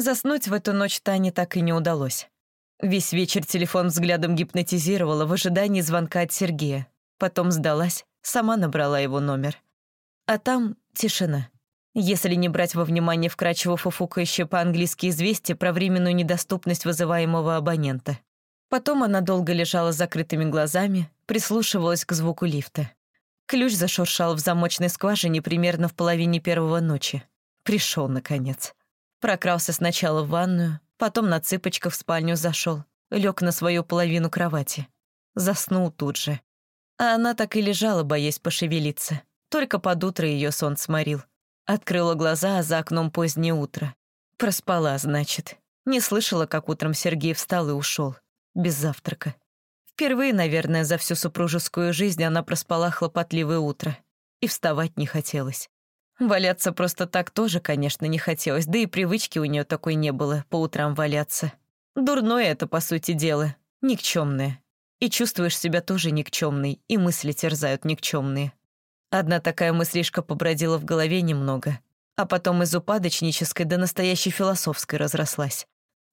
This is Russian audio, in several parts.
Заснуть в эту ночь Тане так и не удалось. Весь вечер телефон взглядом гипнотизировала в ожидании звонка от Сергея. Потом сдалась, сама набрала его номер. А там тишина. Если не брать во внимание вкрадчиво фуфукающее по-английски известие про временную недоступность вызываемого абонента. Потом она долго лежала с закрытыми глазами, прислушивалась к звуку лифта. Ключ зашуршал в замочной скважине примерно в половине первого ночи. Пришел, наконец. Прокрался сначала в ванную, потом на цыпочках в спальню зашел, лег на свою половину кровати. Заснул тут же. А она так и лежала, боясь пошевелиться. Только под утро ее сон сморил. Открыла глаза, а за окном позднее утро. Проспала, значит. Не слышала, как утром Сергей встал и ушел. Без завтрака. Впервые, наверное, за всю супружескую жизнь она проспала хлопотливое утро. И вставать не хотелось. Валяться просто так тоже, конечно, не хотелось, да и привычки у нее такой не было по утрам валяться. Дурное это, по сути дела, никчемное. И чувствуешь себя тоже никчемной, и мысли терзают никчемные. Одна такая мыслишка побродила в голове немного, а потом из упадочнической до настоящей философской разрослась.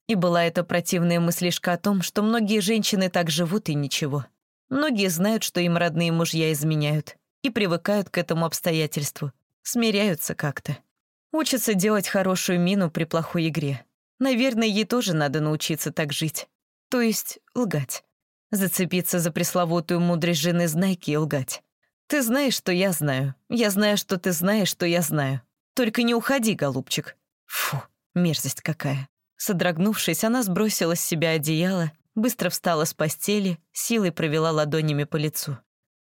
И была эта противная мыслишка о том, что многие женщины так живут и ничего. Многие знают, что им родные мужья изменяют, и привыкают к этому обстоятельству, смиряются как-то. Учатся делать хорошую мину при плохой игре. Наверное, ей тоже надо научиться так жить. То есть лгать. Зацепиться за пресловутую мудрость жены Знайки и лгать. Ты знаешь, что я знаю. Я знаю, что ты знаешь, что я знаю. Только не уходи, голубчик. Фу, мерзость какая. Содрогнувшись, она сбросила с себя одеяло, быстро встала с постели, силой провела ладонями по лицу.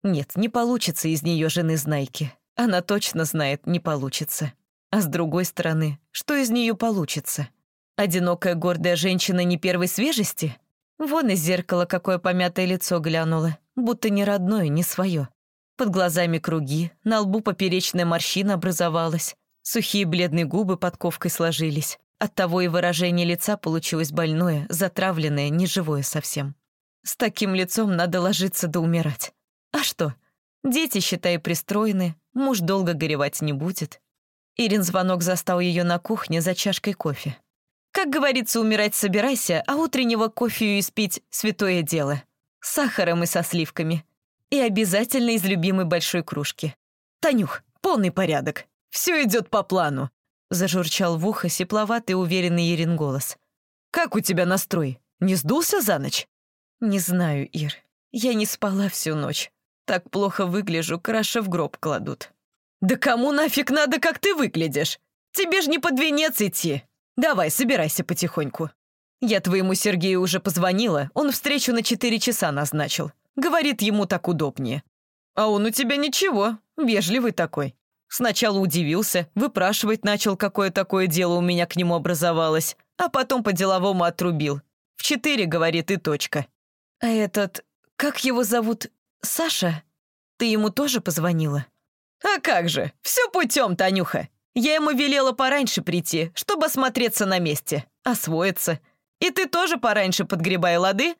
Нет, не получится из нее жены Знайки. Она точно знает, не получится. А с другой стороны, что из нее получится? Одинокая гордая женщина не первой свежести? Вон из зеркала какое помятое лицо глянуло, будто не родное, не свое. Под глазами круги, на лбу поперечная морщина образовалась, сухие бледные губы подковкой сложились. Оттого и выражение лица получилось больное, затравленное, неживое совсем. С таким лицом надо ложиться да умирать. А что? Дети, считай, пристроены, муж долго горевать не будет. Ирин звонок застал ее на кухне за чашкой кофе. Как говорится, умирать собирайся, а утреннего кофею испить — святое дело. С сахаром и со сливками. И обязательно из любимой большой кружки. «Танюх, полный порядок. Все идет по плану. Зажурчал в ухо сепловатый уверенный Ирин голос. «Как у тебя настрой? Не сдулся за ночь?» «Не знаю, Ир. Я не спала всю ночь. Так плохо выгляжу, краше в гроб кладут». «Да кому нафиг надо, как ты выглядишь? Тебе ж не под венец идти. Давай, собирайся потихоньку. Я твоему Сергею уже позвонила, он встречу на четыре часа назначил. Говорит, ему так удобнее. А он у тебя ничего, вежливый такой. Сначала удивился, выпрашивать начал, какое такое дело у меня к нему образовалось, а потом по-деловому отрубил. В четыре, говорит, и точка. А этот... Как его зовут? Саша? Ты ему тоже позвонила? А как же, все путем, Танюха. Я ему велела пораньше прийти, чтобы осмотреться на месте, освоиться. И ты тоже пораньше подгребай лады?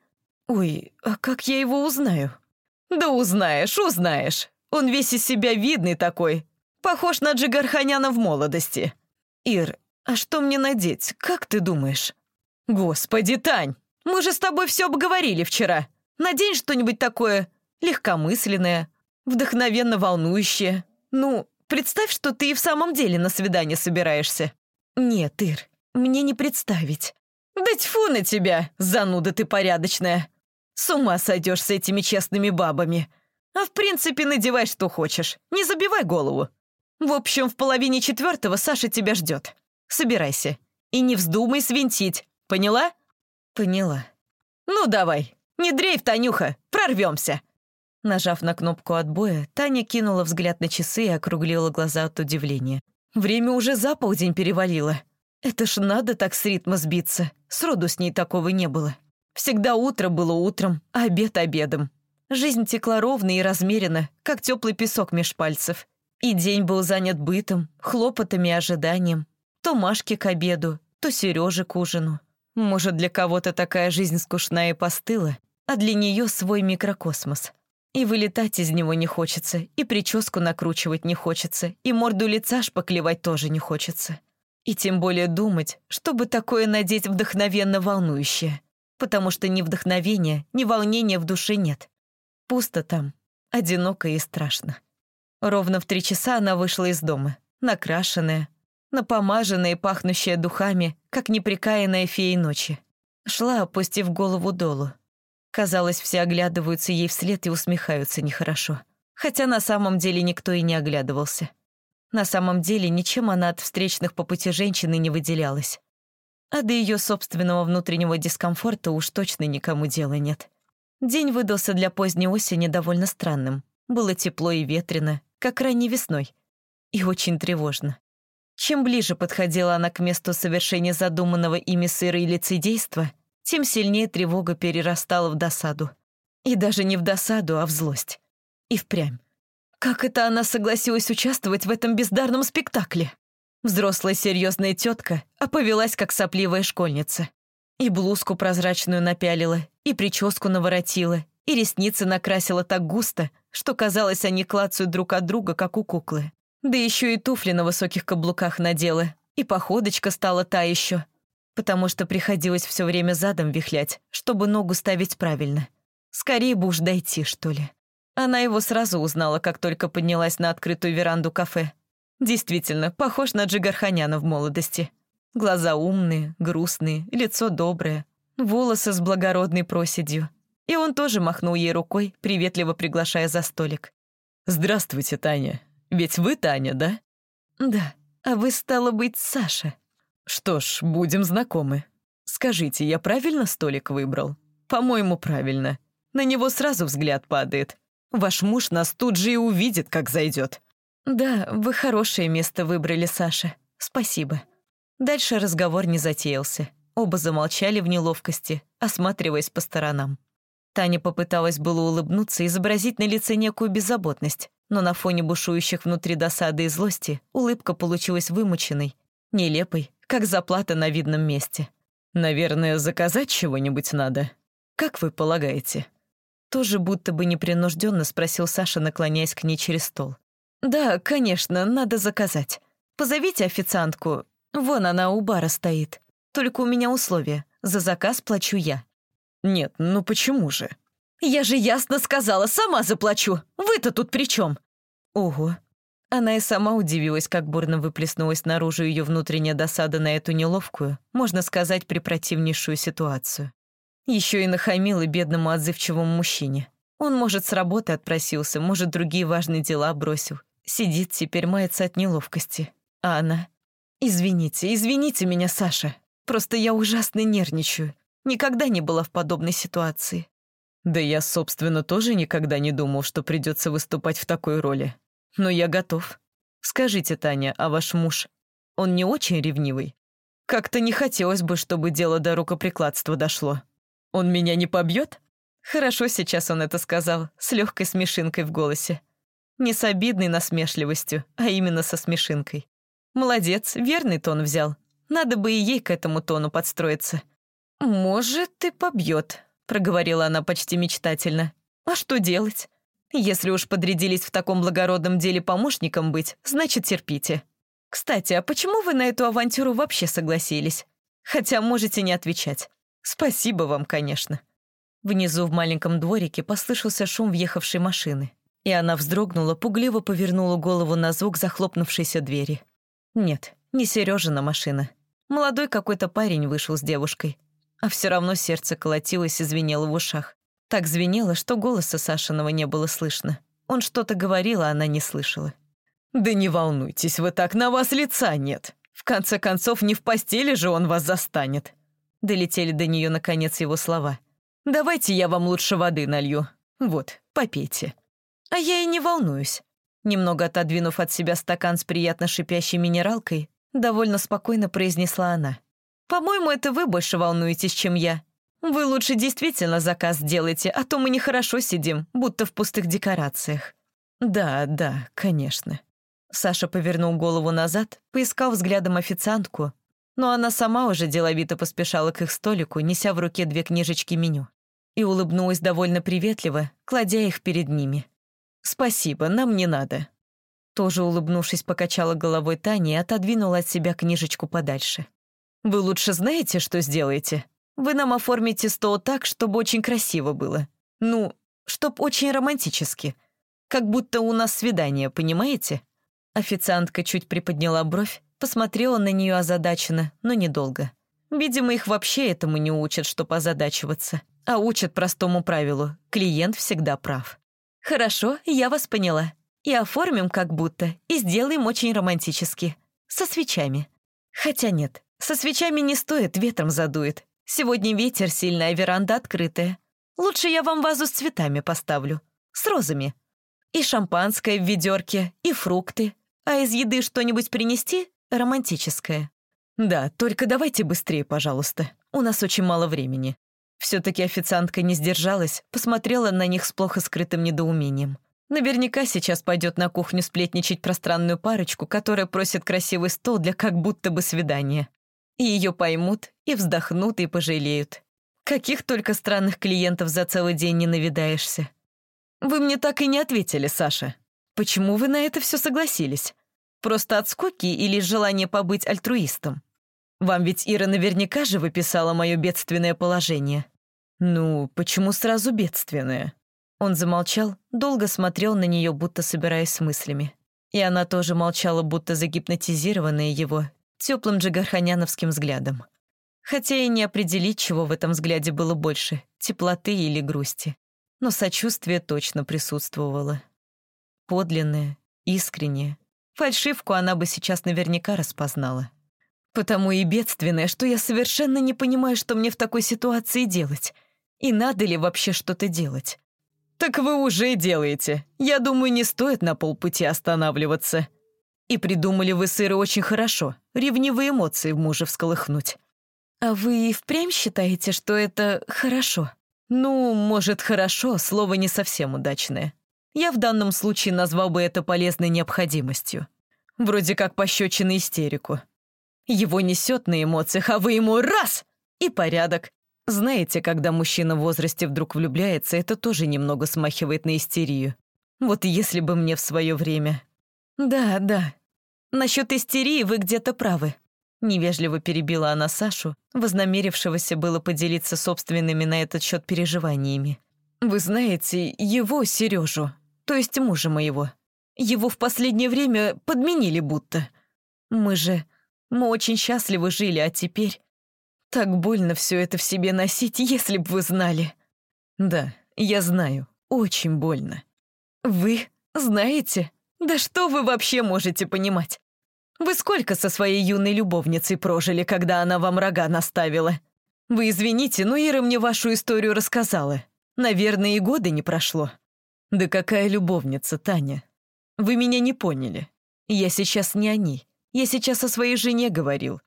Ой, а как я его узнаю? Да узнаешь, узнаешь. Он весь из себя видный такой, Похож на Джигарханяна в молодости. Ир, а что мне надеть, как ты думаешь? Господи, Тань, мы же с тобой все обговорили вчера. Надень что-нибудь такое легкомысленное, вдохновенно волнующее. Ну, представь, что ты и в самом деле на свидание собираешься. Нет, Ир, мне не представить. Да тьфу на тебя, зануда ты порядочная. С ума сойдешь с этими честными бабами. А в принципе надевай, что хочешь. Не забивай голову. В общем, в половине четвертого Саша тебя ждет. Собирайся. И не вздумай свинтить. Поняла? Поняла. Ну, давай. Не дрейф, Танюха. Прорвемся. Нажав на кнопку отбоя, Таня кинула взгляд на часы и округлила глаза от удивления. Время уже за полдень перевалило. Это ж надо так с ритма сбиться. Сроду с ней такого не было. Всегда утро было утром, а обед обедом. Жизнь текла ровно и размеренно, как теплый песок меж пальцев. И день был занят бытом, хлопотами и ожиданием. То Машке к обеду, то Сереже к ужину. Может, для кого-то такая жизнь скучная и постыла, а для нее свой микрокосмос. И вылетать из него не хочется, и прическу накручивать не хочется, и морду лица шпаклевать тоже не хочется. И тем более думать, чтобы такое надеть вдохновенно волнующее. Потому что ни вдохновения, ни волнения в душе нет. Пусто там, одиноко и страшно. Ровно в три часа она вышла из дома, накрашенная, напомаженная и пахнущая духами, как неприкаянная фея ночи. Шла, опустив голову долу. Казалось, все оглядываются ей вслед и усмехаются нехорошо. Хотя на самом деле никто и не оглядывался. На самом деле ничем она от встречных по пути женщины не выделялась. А до ее собственного внутреннего дискомфорта уж точно никому дела нет. День выдался для поздней осени довольно странным. Было тепло и ветрено, как ранней весной. И очень тревожно. Чем ближе подходила она к месту совершения задуманного ими сыра и лицедейства, тем сильнее тревога перерастала в досаду. И даже не в досаду, а в злость. И впрямь. Как это она согласилась участвовать в этом бездарном спектакле? Взрослая серьезная тетка, а повелась как сопливая школьница. И блузку прозрачную напялила, и прическу наворотила, и ресницы накрасила так густо, что казалось, они клацают друг от друга, как у куклы. Да еще и туфли на высоких каблуках надела, и походочка стала та еще, потому что приходилось все время задом вихлять, чтобы ногу ставить правильно. Скорее бы уж дойти, что ли. Она его сразу узнала, как только поднялась на открытую веранду кафе. Действительно, похож на Джигарханяна в молодости. Глаза умные, грустные, лицо доброе, волосы с благородной проседью. И он тоже махнул ей рукой, приветливо приглашая за столик. «Здравствуйте, Таня. Ведь вы Таня, да?» «Да. А вы, стало быть, Саша». «Что ж, будем знакомы. Скажите, я правильно столик выбрал?» «По-моему, правильно. На него сразу взгляд падает. Ваш муж нас тут же и увидит, как зайдет. «Да, вы хорошее место выбрали, Саша. Спасибо». Дальше разговор не затеялся. Оба замолчали в неловкости, осматриваясь по сторонам. Таня попыталась было улыбнуться и изобразить на лице некую беззаботность, но на фоне бушующих внутри досады и злости улыбка получилась вымученной, нелепой, как заплата на видном месте. «Наверное, заказать чего-нибудь надо? Как вы полагаете?» Тоже будто бы непринужденно спросил Саша, наклоняясь к ней через стол. «Да, конечно, надо заказать. Позовите официантку. Вон она у бара стоит. Только у меня условие. За заказ плачу я». «Нет, ну почему же?» «Я же ясно сказала, сама заплачу. Вы-то тут при чем? «Ого». Она и сама удивилась, как бурно выплеснулась наружу ее внутренняя досада на эту неловкую, можно сказать, препротивнейшую ситуацию. Еще и нахамила бедному отзывчивому мужчине. Он, может, с работы отпросился, может, другие важные дела бросил. Сидит теперь, мается от неловкости. А она... «Извините, извините меня, Саша. Просто я ужасно нервничаю. Никогда не была в подобной ситуации». «Да я, собственно, тоже никогда не думал, что придется выступать в такой роли. Но я готов. Скажите, Таня, а ваш муж, он не очень ревнивый? Как-то не хотелось бы, чтобы дело до рукоприкладства дошло». Он меня не побьет? Хорошо сейчас он это сказал, с легкой смешинкой в голосе. Не с обидной насмешливостью, а именно со смешинкой. Молодец, верный тон взял. Надо бы и ей к этому тону подстроиться. «Может, и побьет», — проговорила она почти мечтательно. «А что делать? Если уж подрядились в таком благородном деле помощником быть, значит, терпите. Кстати, а почему вы на эту авантюру вообще согласились? Хотя можете не отвечать. Спасибо вам, конечно». Внизу в маленьком дворике послышался шум въехавшей машины, и она вздрогнула, пугливо повернула голову на звук захлопнувшейся двери. Нет, не Сережина машина. Молодой какой-то парень вышел с девушкой. А все равно сердце колотилось и звенело в ушах. Так звенело, что голоса Сашиного не было слышно. Он что-то говорил, а она не слышала. «Да не волнуйтесь вы так, на вас лица нет. В конце концов, не в постели же он вас застанет. Долетели до нее, наконец, его слова. «Давайте я вам лучше воды налью. Вот, попейте». А я и не волнуюсь. Немного отодвинув от себя стакан с приятно шипящей минералкой, довольно спокойно произнесла она. «По-моему, это вы больше волнуетесь, чем я. Вы лучше действительно заказ делайте, а то мы нехорошо сидим, будто в пустых декорациях». «Да, да, конечно». Саша повернул голову назад, поискал взглядом официантку, но она сама уже деловито поспешала к их столику, неся в руке две книжечки меню. И улыбнулась довольно приветливо, кладя их перед ними. «Спасибо, нам не надо». Тоже улыбнувшись, покачала головой Таня и отодвинула от себя книжечку подальше. «Вы лучше знаете, что сделаете? Вы нам оформите стол так, чтобы очень красиво было. Ну, чтоб очень романтически. Как будто у нас свидание, понимаете?» Официантка чуть приподняла бровь, посмотрела на нее озадаченно, но недолго. Видимо, их вообще этому не учат, чтоб озадачиваться, а учат простому правилу – клиент всегда прав. «Хорошо, я вас поняла. И оформим как будто, и сделаем очень романтически. Со свечами. Хотя нет, со свечами не стоит, ветром задует. Сегодня ветер сильный, а веранда открытая. Лучше я вам вазу с цветами поставлю. С розами. И шампанское в ведерке, и фрукты. А из еды что-нибудь принести? Романтическое. Да, только давайте быстрее, пожалуйста. У нас очень мало времени. Все-таки официантка не сдержалась, посмотрела на них с плохо скрытым недоумением. Наверняка сейчас пойдет на кухню сплетничать про странную парочку, которая просит красивый стол для как будто бы свидания. И ее поймут, и вздохнут, и пожалеют. Каких только странных клиентов за целый день не навидаешься. Вы мне так и не ответили, Саша. Почему вы на это все согласились? Просто от скуки или желания побыть альтруистом? Вам ведь Ира наверняка же выписала мое бедственное положение. Ну, почему сразу бедственное? Он замолчал, долго смотрел на нее, будто собираясь с мыслями. И она тоже молчала, будто загипнотизированная его, теплым джигарханяновским взглядом. Хотя и не определить, чего в этом взгляде было больше — теплоты или грусти. Но сочувствие точно присутствовало. Подлинное, искреннее. Фальшивку она бы сейчас наверняка распознала. Потому и бедственное, что я совершенно не понимаю, что мне в такой ситуации делать. И надо ли вообще что-то делать? Так вы уже делаете. Я думаю, не стоит на полпути останавливаться. И придумали вы сыры очень хорошо. Ревнивые эмоции в муже всколыхнуть. А вы и впрямь считаете, что это хорошо? Ну, может, хорошо, слово не совсем удачное. Я в данном случае назвал бы это полезной необходимостью. Вроде как пощечина истерику. Его несет на эмоциях, а вы ему раз — и порядок. Знаете, когда мужчина в возрасте вдруг влюбляется, это тоже немного смахивает на истерию. Вот если бы мне в свое время... Да, да. Насчет истерии вы где-то правы. Невежливо перебила она Сашу, вознамерившегося было поделиться собственными на этот счет переживаниями. «Вы знаете, его, Сережу, то есть мужа моего, его в последнее время подменили будто. Мы же мы очень счастливы жили, а теперь... Так больно все это в себе носить, если б вы знали. Да, я знаю, очень больно. Вы знаете? Да что вы вообще можете понимать? Вы сколько со своей юной любовницей прожили, когда она вам рога наставила? Вы извините, но Ира мне вашу историю рассказала. Наверное, и года не прошло. Да какая любовница, Таня? Вы меня не поняли. Я сейчас не о ней. Я сейчас о своей жене говорил.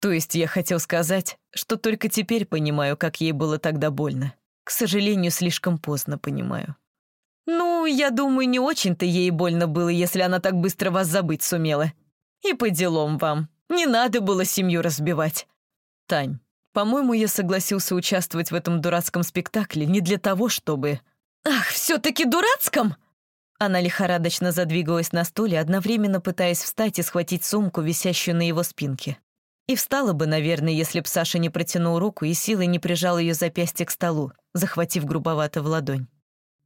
То есть я хотел сказать, что только теперь понимаю, как ей было тогда больно. К сожалению, слишком поздно понимаю. Я думаю, не очень-то ей больно было, если она так быстро вас забыть сумела. И по делам вам. Не надо было семью разбивать. Тань, по-моему, я согласился участвовать в этом дурацком спектакле не для того, чтобы... Ах, все-таки дурацком? Она лихорадочно задвигалась на стуле, одновременно пытаясь встать и схватить сумку, висящую на его спинке. И встала бы, наверное, если б Саша не протянул руку и силой не прижал ее запястье к столу, захватив грубовато в ладонь.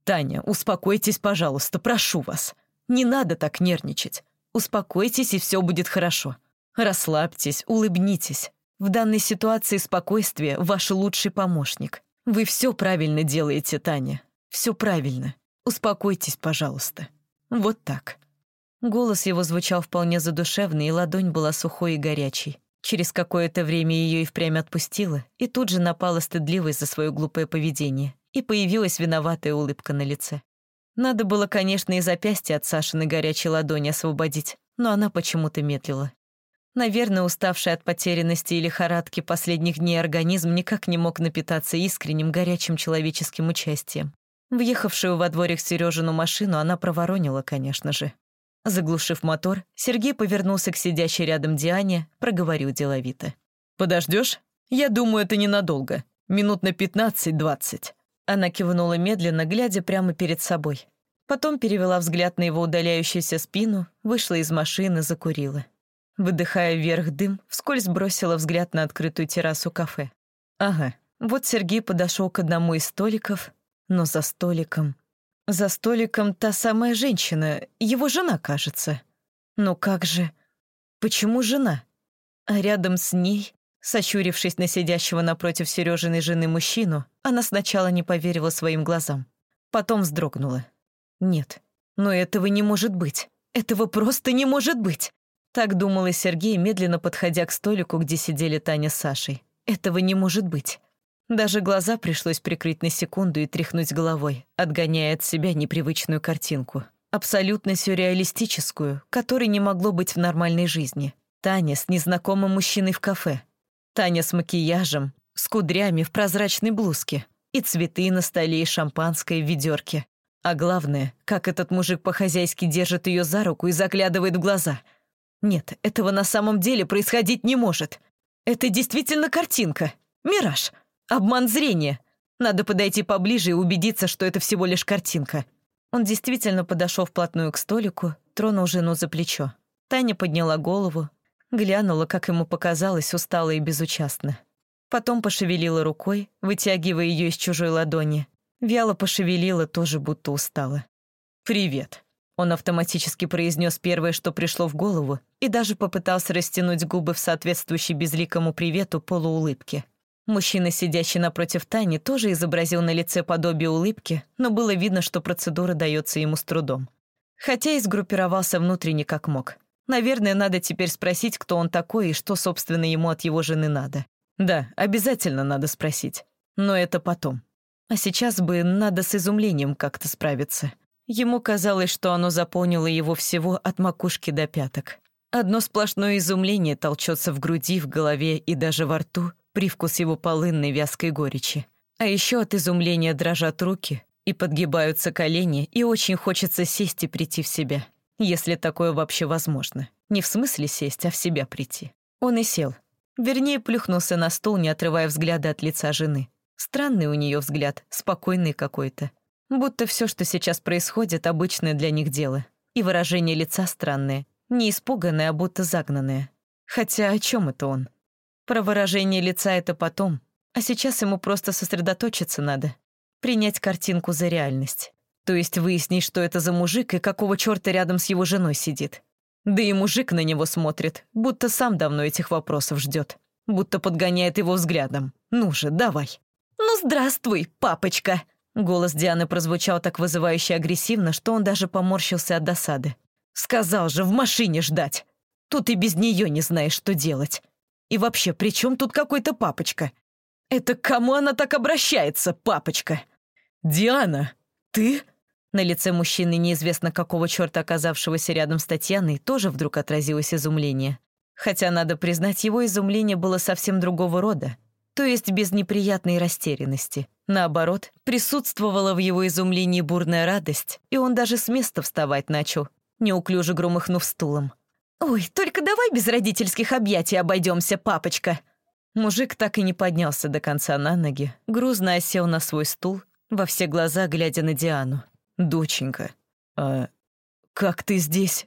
«Таня, успокойтесь, пожалуйста, прошу вас. Не надо так нервничать. Успокойтесь, и все будет хорошо. Расслабьтесь, улыбнитесь. В данной ситуации спокойствие — ваш лучший помощник. Вы все правильно делаете, Таня. Все правильно. Успокойтесь, пожалуйста. Вот так». Голос его звучал вполне задушевно, и ладонь была сухой и горячей. Через какое-то время ее и впрямь отпустила, и тут же напала стыдливость за свое глупое поведение, и появилась виноватая улыбка на лице. Надо было, конечно, и запястье от Сашиной горячей ладони освободить, но она почему-то медлила. Наверное, уставший от потерянности и лихорадки последних дней организм никак не мог напитаться искренним горячим человеческим участием. Въехавшую во дворик Сережину машину она проворонила, конечно же. Заглушив мотор, Сергей повернулся к сидящей рядом Диане, проговорил деловито. «Подождешь? Я думаю, это ненадолго. Минут на пятнадцать-двадцать». Она кивнула медленно, глядя прямо перед собой. Потом перевела взгляд на его удаляющуюся спину, вышла из машины, закурила. Выдыхая вверх дым, вскользь бросила взгляд на открытую террасу кафе. Ага, вот Сергей подошел к одному из столиков, но за столиком... За столиком та самая женщина, его жена, кажется. Но как же... Почему жена? А рядом с ней, сощурившись на сидящего напротив Сережиной жены мужчину, она сначала не поверила своим глазам. Потом вздрогнула. Нет, но этого не может быть. Этого просто не может быть. Так думал и Сергей, медленно подходя к столику, где сидели Таня с Сашей. Этого не может быть. Даже глаза пришлось прикрыть на секунду и тряхнуть головой, отгоняя от себя непривычную картинку. Абсолютно сюрреалистическую, которой не могло быть в нормальной жизни. Таня с незнакомым мужчиной в кафе. Таня с макияжем, с кудрями в прозрачной блузке. И цветы на столе, и шампанское в ведерке. А главное, как этот мужик по-хозяйски держит ее за руку и заглядывает в глаза. Нет, этого на самом деле происходить не может. Это действительно картинка. Мираж. Обман зрения. Надо подойти поближе и убедиться, что это всего лишь картинка. Он действительно подошел вплотную к столику, тронул жену за плечо. Таня подняла голову, глянула, как ему показалось, устало и безучастно. Потом пошевелила рукой, вытягивая ее из чужой ладони. Вяло пошевелила, тоже будто устала. «Привет», — он автоматически произнес первое, что пришло в голову, и даже попытался растянуть губы в соответствующей безликому привету полуулыбке. Мужчина, сидящий напротив Тани, тоже изобразил на лице подобие улыбки, но было видно, что процедура дается ему с трудом. Хотя и сгруппировался внутренне как мог. Наверное, надо теперь спросить, кто он такой и что, собственно, ему от его жены надо. Да, обязательно надо спросить. Но это потом. А сейчас бы надо с изумлением как-то справиться. Ему казалось, что оно заполнило его всего от макушки до пяток. Одно сплошное изумление толчется в груди, в голове и даже во рту, привкус его полынной вязкой горечи. А еще от изумления дрожат руки и подгибаются колени, и очень хочется сесть и прийти в себя. Если такое вообще возможно. Не в смысле сесть, а в себя прийти. Он и сел. Вернее, плюхнулся на стол, не отрывая взгляда от лица жены. Странный у нее взгляд, спокойный какой-то. Будто все, что сейчас происходит, обычное для них дело. И выражение лица странное. Не испуганное, а будто загнанное. Хотя о чем это он? Про выражение лица это потом, а сейчас ему просто сосредоточиться надо. Принять картинку за реальность. То есть выяснить, что это за мужик и какого черта рядом с его женой сидит. Да и мужик на него смотрит, будто сам давно этих вопросов ждет. Будто подгоняет его взглядом. «Ну же, давай». «Ну, здравствуй, папочка!» Голос Дианы прозвучал так вызывающе агрессивно, что он даже поморщился от досады. «Сказал же, в машине ждать! Тут и без нее не знаешь, что делать!» И вообще, при чем тут какой-то папочка? Это к кому она так обращается, папочка? Диана, ты? На лице мужчины, неизвестно какого черта оказавшегося рядом с Татьяной, тоже вдруг отразилось изумление. Хотя, надо признать, его изумление было совсем другого рода. То есть без неприятной растерянности. Наоборот, присутствовала в его изумлении бурная радость, и он даже с места вставать начал, неуклюже громыхнув стулом. «Ой, только давай без родительских объятий обойдемся, папочка!» Мужик так и не поднялся до конца на ноги, грузно осел на свой стул, во все глаза глядя на Диану. «Доченька, а как ты здесь?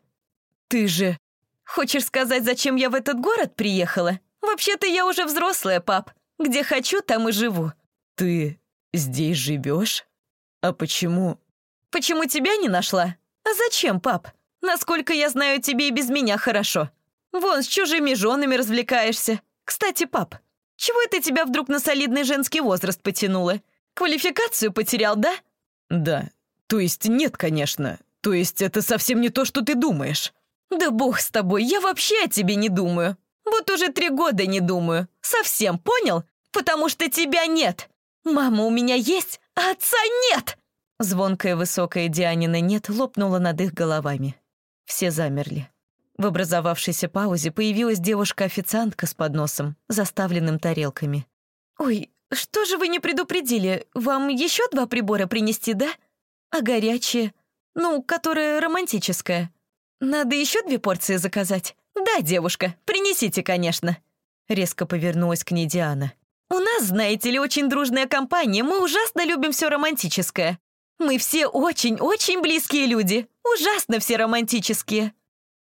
Ты же...» «Хочешь сказать, зачем я в этот город приехала? Вообще-то я уже взрослая, пап. Где хочу, там и живу». «Ты здесь живешь? А почему...» «Почему тебя не нашла? А зачем, пап? Насколько я знаю, тебе и без меня хорошо. Вон, с чужими женами развлекаешься. Кстати, пап, чего это тебя вдруг на солидный женский возраст потянуло? Квалификацию потерял, да? Да. То есть нет, конечно. То есть это совсем не то, что ты думаешь. Да бог с тобой, я вообще о тебе не думаю. Вот уже три года не думаю. Совсем, понял? Потому что тебя нет. Мама у меня есть, а отца нет!» Звонкая высокая Дианина «нет» лопнула над их головами. Все замерли. В образовавшейся паузе появилась девушка-официантка с подносом, заставленным тарелками. «Ой, что же вы не предупредили? Вам еще два прибора принести, да? А горячее? Ну, которое романтическое. Надо еще две порции заказать? Да, девушка, принесите, конечно». Резко повернулась к ней Диана. «У нас, знаете ли, очень дружная компания, мы ужасно любим все романтическое. Мы все очень-очень близкие люди. Ужасно все романтические».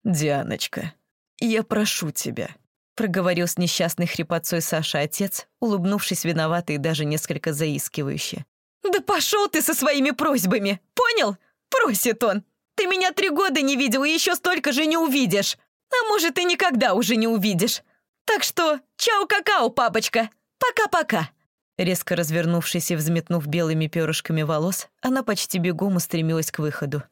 «Дианочка, я прошу тебя», — проговорил с несчастной хрипотцой Саша отец, улыбнувшись виновато и даже несколько заискивающе. «Да пошел ты со своими просьбами, понял? Просит он. Ты меня три года не видел и еще столько же не увидишь. А может, и никогда уже не увидишь. Так что чао-какао, папочка. Пока-пока». Резко развернувшись и взметнув белыми перышками волос, она почти бегом устремилась к выходу.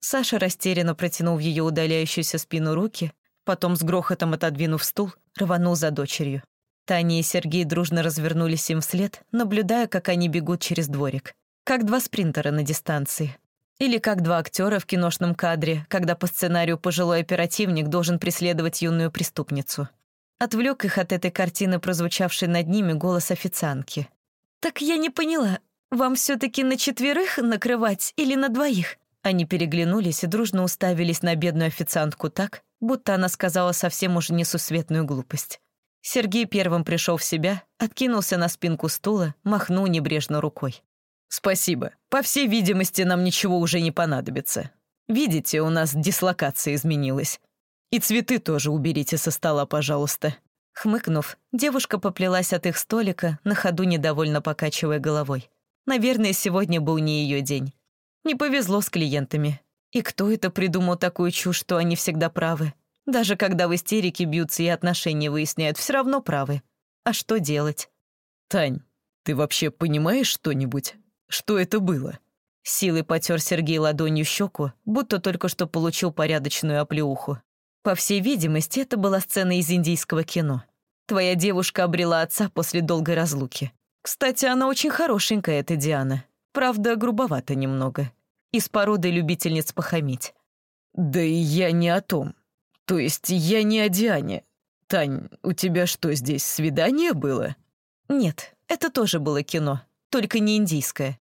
Саша растерянно протянул в ее удаляющуюся спину руки, потом с грохотом отодвинув стул, рванул за дочерью. Таня и Сергей дружно развернулись им вслед, наблюдая, как они бегут через дворик. Как два спринтера на дистанции. Или как два актера в киношном кадре, когда по сценарию пожилой оперативник должен преследовать юную преступницу. Отвлек их от этой картины, прозвучавшей над ними голос официантки. «Так я не поняла, вам все-таки на четверых накрывать или на двоих?» Они переглянулись и дружно уставились на бедную официантку так, будто она сказала совсем уже несусветную глупость. Сергей первым пришел в себя, откинулся на спинку стула, махнул небрежно рукой. «Спасибо. По всей видимости, нам ничего уже не понадобится. Видите, у нас дислокация изменилась. И цветы тоже уберите со стола, пожалуйста». Хмыкнув, девушка поплелась от их столика, на ходу недовольно покачивая головой. Наверное, сегодня был не ее день. Не повезло с клиентами. И кто это придумал такую чушь, что они всегда правы? Даже когда в истерике бьются и отношения выясняют, все равно правы. А что делать? «Тань, ты вообще понимаешь что-нибудь? Что это было?» Силой потер Сергей ладонью щеку, будто только что получил порядочную оплеуху. По всей видимости, это была сцена из индийского кино. Твоя девушка обрела отца после долгой разлуки. Кстати, она очень хорошенькая, эта Диана. Правда, грубовато немного. Из породы любительниц похамить. «Да и я не о том. То есть я не о Диане. Тань, у тебя что, здесь свидание было?» «Нет, это тоже было кино, только не индийское».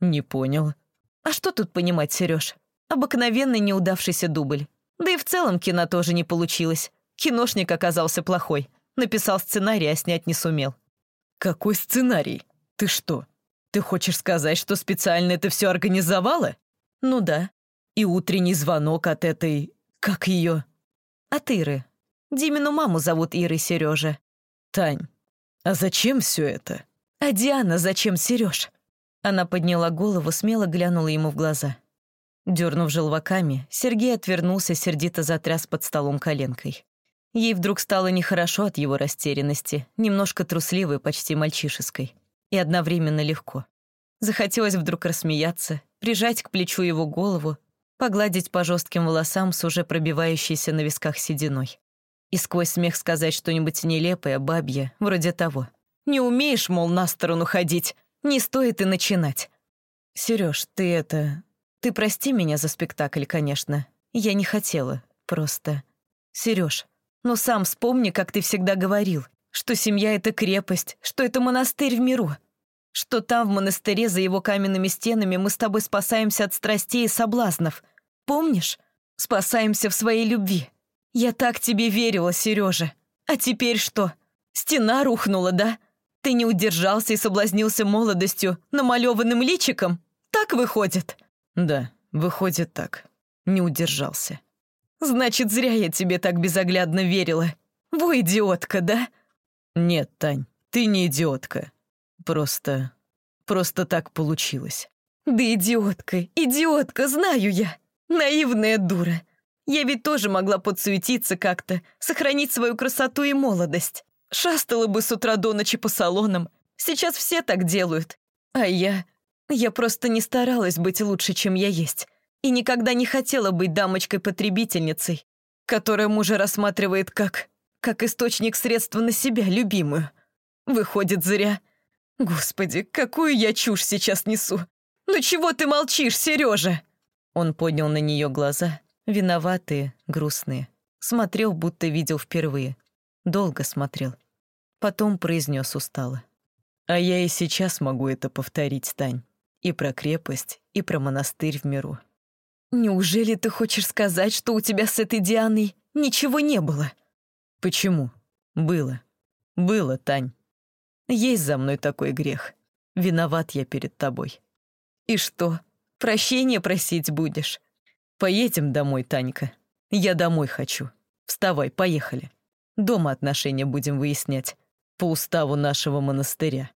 «Не понял». «А что тут понимать, Сереж? Обыкновенный неудавшийся дубль. Да и в целом кино тоже не получилось. Киношник оказался плохой. Написал сценарий, а снять не сумел. «Какой сценарий? Ты что? Ты хочешь сказать, что специально это все организовала?» «Ну да. И утренний звонок от этой... Как ее?» «От Иры. Димину маму зовут Ирой Сережа. «Тань, а зачем все это?» «А Диана зачем, Сереж?» Она подняла голову, смело глянула ему в глаза. Дернув желваками, Сергей отвернулся, сердито затряс под столом коленкой. Ей вдруг стало нехорошо от его растерянности, немножко трусливой, почти мальчишеской. И одновременно легко. Захотелось вдруг рассмеяться, прижать к плечу его голову, погладить по жестким волосам с уже пробивающейся на висках сединой. И сквозь смех сказать что-нибудь нелепое, бабье, вроде того. «Не умеешь, мол, на сторону ходить, не стоит и начинать». «Серёж, ты это... Ты прости меня за спектакль, конечно. Я не хотела, просто... Сереж, ну сам вспомни, как ты всегда говорил, что семья — это крепость, что это монастырь в миру, что там, в монастыре, за его каменными стенами, мы с тобой спасаемся от страстей и соблазнов. Помнишь? Спасаемся в своей любви. Я так тебе верила, Сережа. А теперь что? Стена рухнула, да? Ты не удержался и соблазнился молодостью, намалеванным личиком? Так выходит?» «Да, выходит так. Не удержался». «Значит, зря я тебе так безоглядно верила. Во, идиотка, да?» «Нет, Тань, ты не идиотка. Просто... просто так получилось». «Да идиотка, идиотка, знаю я. Наивная дура. Я ведь тоже могла подсуетиться как-то, сохранить свою красоту и молодость. Шастала бы с утра до ночи по салонам. Сейчас все так делают. А я... Я просто не старалась быть лучше, чем я есть. И никогда не хотела быть дамочкой-потребительницей, которая мужа рассматривает как... как источник средства на себя, любимую. Выходит, зря. Господи, какую я чушь сейчас несу. Ну чего ты молчишь, Сережа? Он поднял на нее глаза, виноватые, грустные. Смотрел, будто видел впервые. Долго смотрел. Потом произнес устало. А я и сейчас могу это повторить, Тань. И про крепость, и про монастырь в миру. Неужели ты хочешь сказать, что у тебя с этой Дианой ничего не было? Почему? Было. Было, Тань. Есть за мной такой грех. Виноват я перед тобой. И что? Прощения просить будешь. Поедем домой, Танька. Я домой хочу. Вставай, поехали. Дома отношения будем выяснять. По уставу нашего монастыря.